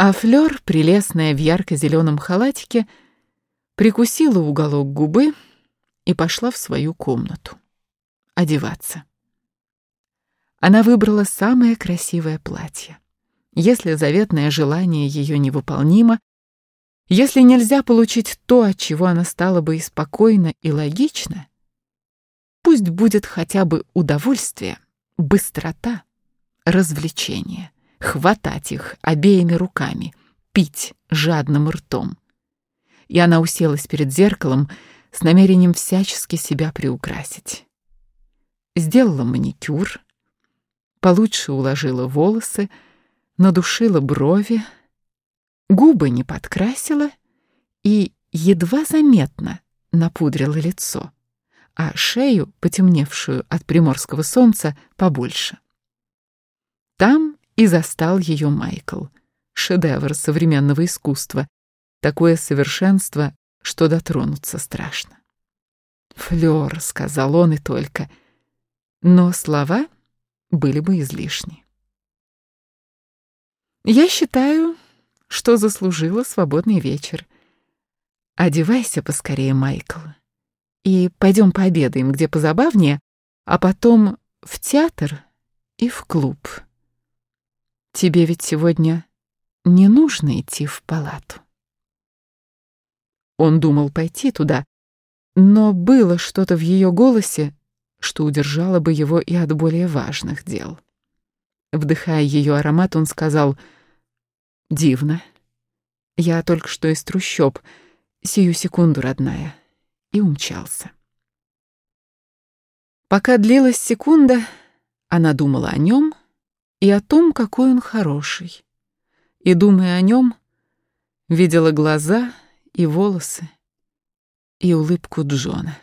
А Флёр, прелестная в ярко-зеленом халатике, прикусила уголок губы и пошла в свою комнату одеваться. Она выбрала самое красивое платье. Если заветное желание ее невыполнимо, если нельзя получить то, от чего она стала бы и спокойна, и логична, пусть будет хотя бы удовольствие, быстрота, развлечение, хватать их обеими руками, пить жадным ртом. И она уселась перед зеркалом с намерением всячески себя приукрасить сделала маникюр, получше уложила волосы, надушила брови, губы не подкрасила и едва заметно напудрила лицо, а шею, потемневшую от приморского солнца, побольше. Там и застал ее Майкл, шедевр современного искусства, такое совершенство, что дотронуться страшно. «Флёр», — сказал он и только — но слова были бы излишни. Я считаю, что заслужила свободный вечер. Одевайся поскорее, Майкл, и пойдем пообедаем, где позабавнее, а потом в театр и в клуб. Тебе ведь сегодня не нужно идти в палату. Он думал пойти туда, но было что-то в ее голосе, что удержало бы его и от более важных дел. Вдыхая ее аромат, он сказал «Дивно. Я только что из трущоб. Сию секунду, родная». И умчался. Пока длилась секунда, она думала о нем и о том, какой он хороший. И, думая о нем, видела глаза и волосы и улыбку Джона.